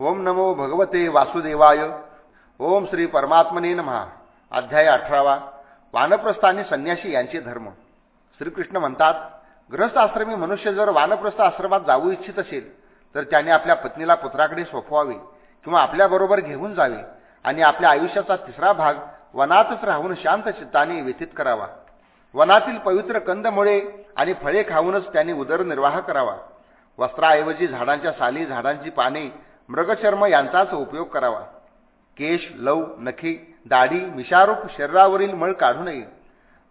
ओम नमो भगवते वासुदेवाय. ओम श्री परमात्मने महा अध्याय अठरावा. वानप्रस्थ आणि संन्यासी यांचे धर्म. श्रीकृष्ण म्हणतात ग्रस्त आश्रमी मनुष्य जर वानप्रस्थ आश्रमात जाऊ इच्छित असेल तर त्याने आपल्या पत्नीला पुत्राकडे सोपवावे किंवा आपल्याबरोबर घेऊन जावे आणि आपल्या आयुष्याचा तिसरा भाग वनातच राहून शांत चित्ताने व्यतीत करावा. वनातील पवित्र कंदमुळे आणि फळे खाऊनच त्याने उदरनिर्वाह करावा. वस्त्राऐवजी झाडांच्या साली झाडांची पाने मृगचर्म यांचाच उपयोग करावा. केश लव नखे दाढी मिशारूप शरीरावरील मळ काढू नये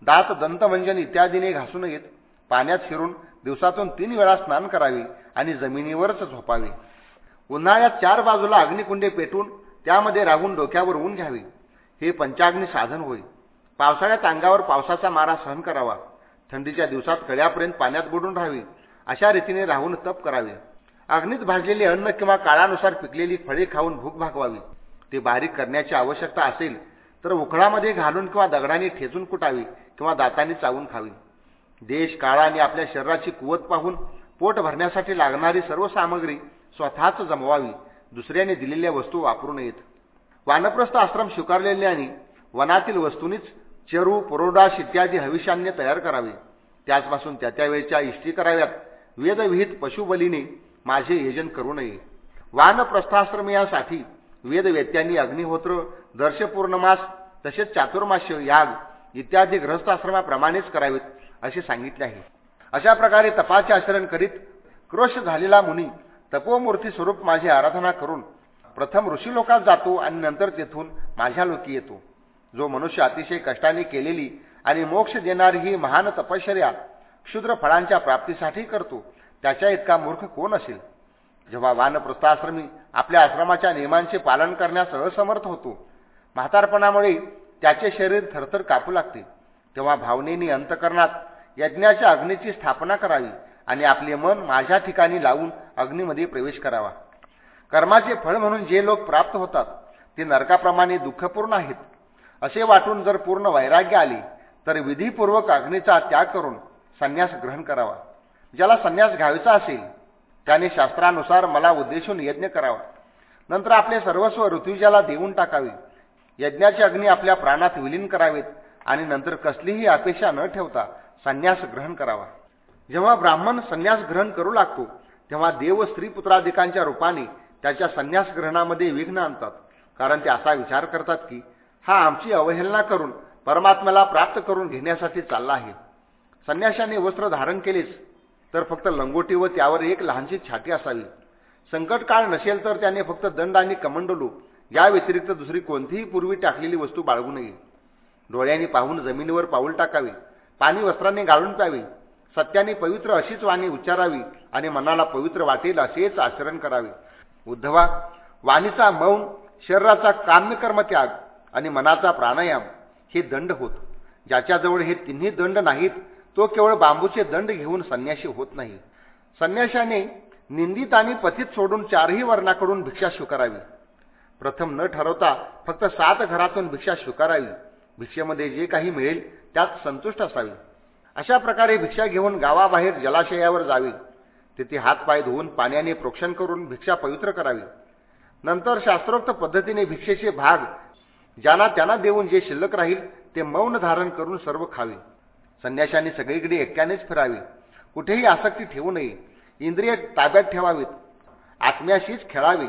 दात दंतमंजन इत्यादीने घासू नयेत पाण्यात फिरून दिवसातून तीन वेळा स्नान करावे आणि जमिनीवरच झोपावे. उन्हाळ्यात चार बाजूला अग्निकुंडे पेटून त्यामध्ये राहून डोक्यावर ऊन घ्यावे. हे पंचाग्नी साधन होय. पावसाळ्यात अंगावर पावसाचा मारा सहन करावा. थंडीच्या दिवसात कळ्यापर्यंत पाण्यात बुडून राहावे. अशा रीतीने राहून तप करावे. अग्नीत भाजलेले अन्न किंवा काळानुसार पिकलेली फळे खाऊन भूक भागवावी. ते बारीक करण्याची आवश्यकता असेल तर उखळामध्ये घालून किंवा दगडाने ठेचून कुटावी किंवा दाताने चावून खावी. देश काळाने आणि आपल्या शरीराची कुवत पाहून पोट भरण्यासाठी लागणारी सर्व सामग्री स्वतःच जमवावी दुसऱ्याने दिलेल्या वस्तू वापरू नयेत. वानप्रस्थ आश्रम स्वीकारलेल्याने वनातील वस्तूंनीच चरू पुरोडाश इत्यादी हविष्यान्य तयार करावे. त्याचपासून त्या त्यावेळच्या इष्टी कराव्यात. वेदविहित पशुबलीने माझे यजन करू नये. वानप्रस्थाश्रमियासाठी वेदवेत्यांनी अग्निहोत्र दर्शपूर्णमास तसेच चातुर्मास्य याग इत्यादी ग्रहस्थाश्रमाप्रमाणेच करावेत असे सांगितले आहे. अशा प्रकारे तपाचे आचरण करीत क्रोश झालेला मुनी तपोमूर्ती स्वरूप माझी आराधना करून प्रथम ऋषीलोकात जातो आणि नंतर तेथून माझ्या लोकी येतो. जो मनुष्य अतिशय कष्टाने केलेली आणि मोक्ष देणारी ही महान तपश्चर्या क्षुद्र फळांच्या प्राप्तीसाठी करतो त्याच्या इतका मूर्ख कोण असेल? जेव्हा वानप्रस्थाश्रमी आपल्या आश्रमाच्या नियमांचे पालन करण्यास असमर्थ होतो म्हातारपणामुळे त्याचे शरीर थरथर कापू लागते. तेव्हा भावनेनी अंतकरणात यज्ञाच्या अग्नीची स्थापना करावी आणि आपले मन माझ्या ठिकाणी लावून अग्नीमध्ये प्रवेश करावा. कर्माचे फळ म्हणून जे लोक प्राप्त होतात ते नरकाप्रमाणे दुःखपूर्ण आहेत. असे वाटून जर पूर्ण वैराग्य आले तर विधीपूर्वक अग्नीचा त्याग करून संन्यास ग्रहण करावा. ज्याला संन्यास घ्यायचा असेल त्याने शास्त्रानुसार मला उद्देशून यज्ञ करावा. नंतर आपले सर्वस्व ऋतुजाला देऊन टाकावे. यज्ञाचे अग्नी आपल्या प्राणात विलीन करावेत आणि नंतर कसलीही अपेक्षा न ठेवता संन्यास ग्रहण करावा. जेव्हा ब्राह्मण संन्यास ग्रहण करू लागतो तेव्हा देव स्त्री पुत्राधिकांच्या रूपाने त्याच्या संन्यास ग्रहणामध्ये विघ्न आणतात. कारण ते असा विचार करतात की हा आमची अवहेलना करून परमात्म्याला प्राप्त करून घेण्यासाठी चालला आहे. संन्याशाने वस्त्र धारण केलेच तर फक्त लंगोटी व त्यावर एक लहानशी छाती असावी. संकट काळ नसेल तर त्याने फक्त दंड आणि कमंडलू या व्यतिरिक्त दुसरी कोणतीही पूर्वी टाकलेली वस्तू बाळगू नये. डोळ्यांनी पाहून जमिनीवर पाऊल टाकावे. पाणी वस्त्राने गाळून प्यावे. सत्याने पवित्र अशीच वाणी उच्चारावी आणि मनाला पवित्र वाटेल असेच आचरण करावे. उद्धवा वाणीचा मौन शरीराचा काम्यकर्म त्याग आणि मनाचा प्राणायाम हे दंड होत. ज्याच्याजवळ हे तिन्ही दंड नाहीत तो केवळ बांबूचे दंड घेऊन संन्याशी होत नाही. संन्याशाने निंदित आणि पथित सोडून चारही वर्णाकडून भिक्षा स्वीकारावी. प्रथम न ठरवता फक्त सात घरातून भिक्षा स्वीकारावी. भिक्षेमध्ये जे काही मिळेल त्यात संतुष्ट असावी. अशा प्रकारे भिक्षा घेऊन गावाबाहेर जलाशयावर जावे. तेथे हातपाय धुवून पाण्याने प्रोक्षण करून भिक्षा पवित्र करावी. नंतर शास्त्रोक्त पद्धतीने भिक्षेचे भाग ज्यांना त्यांना देऊन जे शिल्लक राहील ते मौन धारण करून सर्व खावे. संन्याशाने सगळीकडे एकट्यानेच फिरावे. कुठेही आसक्ती ठेवू नये. इंद्रिय ताब्यात ठेवावीत. आत्म्याशीच खेळावे.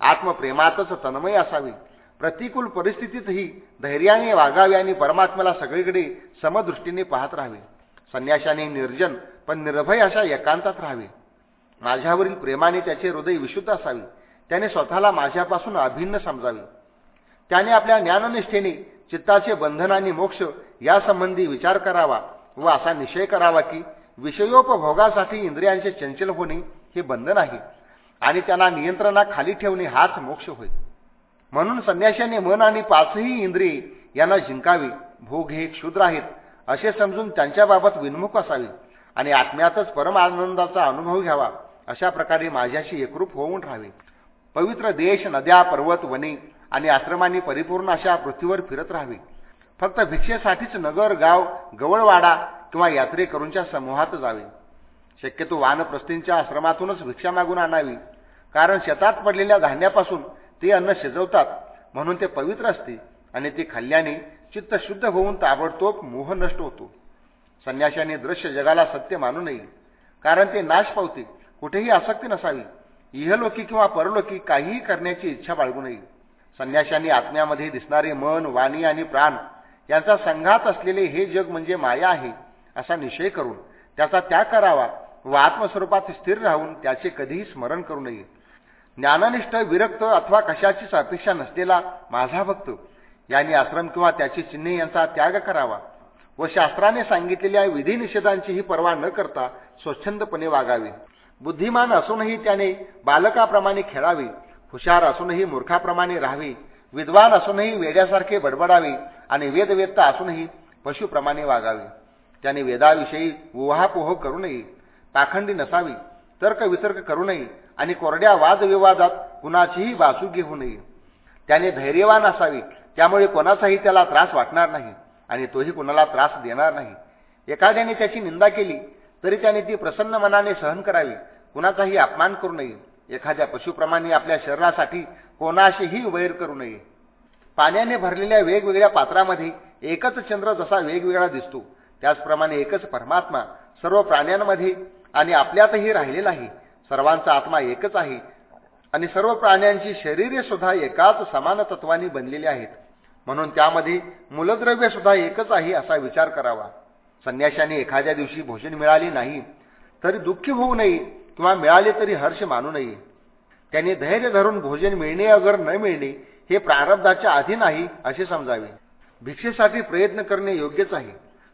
आत्मप्रेमातच तन्मय असावे. प्रतिकूल परिस्थितीतही धैर्याने वागावे आणि परमात्म्याला सगळीकडे समदृष्टीने पाहत राहावे. संन्याशाने निर्जन पण निर्भय अशा एकांतात राहावे. माझ्यावरील प्रेमाने त्याचे हृदय विशुद्ध असावे. त्याने स्वतःला माझ्यापासून अभिन्न समजावे. त्याने आपल्या ज्ञाननिष्ठेने चित्ताचे बंधन आणि मोक्ष यासंबंधी विचार करावा व असा निश्चय करावा की विषयोपभोगासाठी इंद्रियांचे चंचल होणे हे बंधन आहे आणि त्यांना नियंत्रणाखाली ठेवणे हाच मोक्ष होय. म्हणून संन्याशाने मन आणि पाचही इंद्रिये यांना जिंकावे भोग हे क्षुद्र आहेत असे समजून त्यांच्याबाबत विन्मुख असावे आणि आत्म्यातच परम आनंदाचा अनुभव घ्यावा अशा प्रकारे माझ्याशी एकरूप होऊन राहावे. पवित्र देश नद्या पर्वत वने आणि आश्रमाने परिपूर्ण अशा पृथ्वीवर फिरत राहावी. फक्त भिक्षेसाठीच नगर गाव गवळवाडा किंवा यात्रेकरूंच्या समूहात जावे. शक्यतो वानप्रस्थींच्या आश्रमातूनच भिक्षा मागून आणावी. कारण शेतात पडलेल्या धान्यापासून ते अन्न शिजवतात म्हणून ते पवित्र असते आणि ते खाल्ल्याने चित्त शुद्ध होऊन ताबडतोब मोह नष्ट होतो. संन्याशाने दृश्य जगाला सत्य मानू नये कारण ते नाश पावते कुठेही आसक्ती नसावी. इहलोकी किंवा परलोकी काहीही करण्याची इच्छा बाळगू नये. संन्याशांनी आत्म्यामध्ये दिसणारे मन वाणी आणि प्राण यांचा संघात असलेले हे जग म्हणजे माया आहे असा निश्चय करून त्याचा त्याग करावा व आत्मस्वरूपात स्थिर राहून त्याचे कधीही स्मरण करू नये. ज्ञाननिष्ठ विरक्त अथवा कशाचीच अपेक्षा नसलेला माझा भक्त यांनी आश्रम किंवा त्याची चिन्हे यांचा त्याग करावा व शास्त्राने सांगितलेल्या विधिनिषेधांचीही पर्वा न करता स्वच्छंदपणे वागावे. बुद्धिमान असूनही त्याने बालकाप्रमाणे खेळावे. हुशार असूनही मूर्खाप्रमाणे राहावे विद्वान असूनही वेड्यासारखे बडबडावे आणि वेदवेत्ता असूनही पशुप्रमाणे वागावे. त्याने वेदाविषयी उहापोह करू नये पाखंडी नसावी तर्क वितर्क करू नये आणि कोरड्या वादविवादात कुणाचीही बाजू घेऊ नये. त्याने धैर्यवान असावे त्यामुळे कोणाचाही त्याला त्रास वाटणार नाही आणि तोही कुणाला त्रास देणार नाही. एखाद्याने त्याची निंदा केली तरी त्याने ती प्रसन्न मनाने सहन करावी कुणाचाही अपमान करू नये. एखाद्या पशुप्रमाणे आपल्या शरीरासाठी कोणाशीही वैर करू नये. पाण्याने भरलेल्या वेगवेगळ्या पात्रामध्ये एकच चंद्र जसा वेगवेगळा दिसतो त्याचप्रमाणे एकच परमात्मा सर्व प्राण्यांमध्ये आणि आपल्यातही राहिलेला आहे. सर्वांचा आत्मा एकच आहे आणि सर्व प्राण्यांची शरीरे सुद्धा एकाच समान तत्वानी बनलेली आहेत. म्हणून त्यामध्ये मूलद्रव्य सुद्धा एकच आहे असा विचार करावा. संन्याशाने एखाद्या दिवशी भोजन मिळाले नाही तरी दुःखी होऊ नये. किंवा मिळाले तरी हर्ष मानू नये. त्याने धैर्य धरून भोजन मिळणे अगर न मिळणे हे प्रारब्धाच्या आधी नाही असे समजावे. भिक्षेसाठी प्रयत्न करणे योग्यच आहे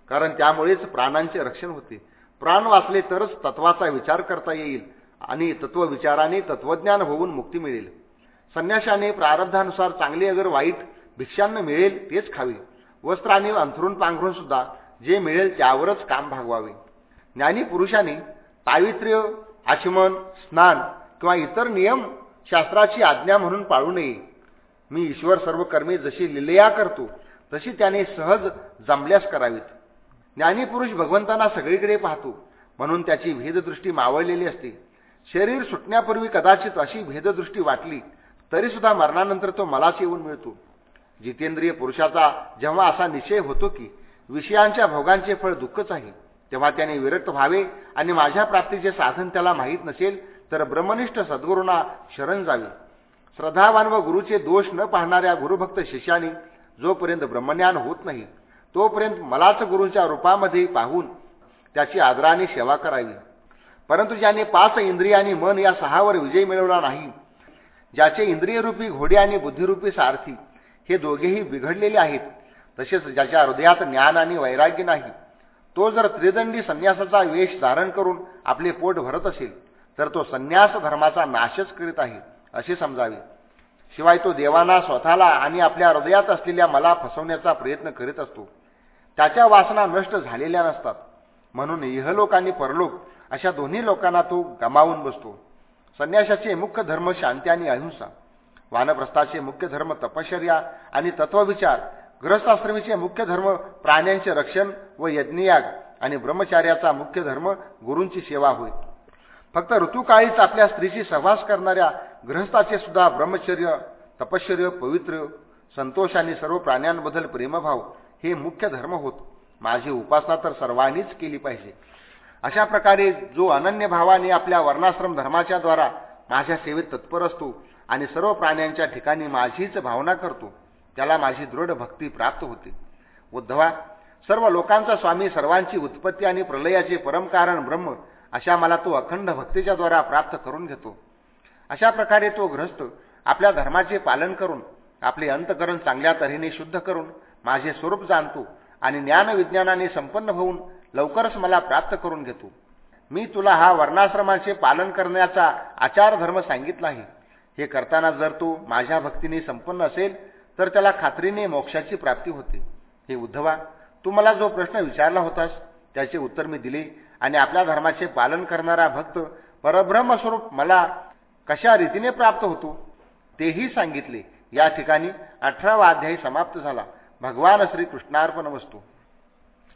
कारण त्यामुळेच प्राणांचे रक्षण होते. प्राण वाचले तरच तत्वाचा विचार करता येईल आणि तत्वविचाराने तत्वज्ञान होऊन मुक्ती मिळेल. संन्याशाने प्रारब्धानुसार चांगले अगर वाईट भिक्षांना मिळेल तेच खावे. वस्त्र आणि अंथरून पांघरून सुद्धा जे मिळेल त्यावरच काम भागवावे. ज्ञानी पुरुषाने पावित्र्य आचमन स्नान किंवा इतर नियम शास्त्राची आज्ञा म्हणून पाळू नये. मी ईश्वर सर्व कर्मे जशी लिलया करतो तशी त्याने सहज जमल्यास करावीत. ज्ञानीपुरुष भगवंतांना सगळीकडे पाहतो म्हणून त्याची भेददृष्टी मावळलेली असते. शरीर सुटण्यापूर्वी कदाचित अशी भेददृष्टी वाटली तरी सुद्धा मरणानंतर तो मलाच येऊन मिळतो. जितेंद्रिय पुरुषाचा जेव्हा असा निश्चय होतो की विषयांच्या भोगांचे फळ दुःखच आहे तेव्हा त्याने विरक्त व्हावे आणि माझ्या प्राप्तीचे साधन त्याला माहीत नसेल तर ब्रह्मनिष्ठ सद्गुरूंना शरण जावे. श्रद्धावान व गुरुचे दोष न पाहणाऱ्या गुरुभक्त शिष्याने जोपर्यंत ब्रह्मज्ञान होत नाही तोपर्यंत मलाच गुरूंच्या रूपामध्ये पाहून त्याची आदराने सेवा करावी. परंतु ज्याने पाच इंद्रिय आणि मन या सहावर विजय मिळवला नाही ज्याचे इंद्रियरूपी घोडे आणि बुद्धिरूपी सारथी हे दोघेही बिघडलेले आहेत तसेच ज्याच्या हृदयात ज्ञान आणि वैराग्य नाही तो जर त्रिदंडी संन्यासाचा वेश धारण करून आपले पोट भरत असेल तर तो संन्यास धर्माचा नाशच करीत आहे असे समजावे. शिवाय तो देवांना स्वतःला आणि आपल्या हृदयात असलेल्या मला फसवण्याचा प्रयत्न करीत असतो. त्याच्या वासना नष्ट झालेल्या नसतात. म्हणून इहलोक आणि परलोक अशा दोन्ही लोकांना तो गमावून बसतो. संन्यासाचे मुख्य धर्म शांती आणि अहिंसा वानप्रस्थाचे मुख्य धर्म तपश्चर्या आणि तत्वविचार ग्रहस्थाश्रमीचे मुख्य धर्म प्राण्यांचे रक्षण व यज्ञयाग आणि ब्रह्मचार्याचा मुख्य धर्म गुरूंची सेवा होय. फक्त ऋतुकाळीच आपल्या स्त्रीशी सहवास करणाऱ्या ग्रहस्थाचे सुद्धा ब्रह्मचर्य तपश्चर्य पवित्र संतोष आणि सर्व प्राण्यांबद्दल प्रेमभाव हे मुख्य धर्म होत. माझी उपासना तर सर्वांनीच केली पाहिजे. अशा प्रकारे जो अनन्य भावाने आपल्या वर्णाश्रम धर्माच्या द्वारा माझ्या सेवेत तत्पर असतो आणि सर्व प्राण्यांच्या ठिकाणी माझीच भावना करतो त्याला माझी दृढ भक्ती प्राप्त होते. उद्धवा सर्व लोकांचा स्वामी सर्वांची उत्पत्ती आणि प्रलयाचे परमकारण ब्रह्म अशा मला तो अखंड भक्तीच्या द्वारा प्राप्त करून घेतो. अशा प्रकारे तो ग्रस्त आपल्या धर्माचे पालन करून आपले अंतकरण चांगल्या तऱ्हेने शुद्ध करून माझे स्वरूप जाणतो आणि ज्ञानविज्ञानाने संपन्न होऊन लवकरच मला प्राप्त करून घेतो. मी तुला हा वर्णाश्रमाचे पालन करण्याचा आचार धर्म सांगितला आहे हे करताना जर तू माझ्या भक्तीने संपन्न असेल तर त्याला खात्रीने मोक्षाची प्राप्ती होते. हे उद्धवा तू मला जो प्रश्न विचारला होतास त्याचे उत्तर मी दिले आणि आपल्या धर्माचे पालन करणारा भक्त परब्रह्मस्वरूप मला कशा रीतीने प्राप्त होतो तेही सांगितले. या ठिकाणी अठरावा अध्यायी समाप्त झाला. भगवान श्रीकृष्णार्पण वस्तू.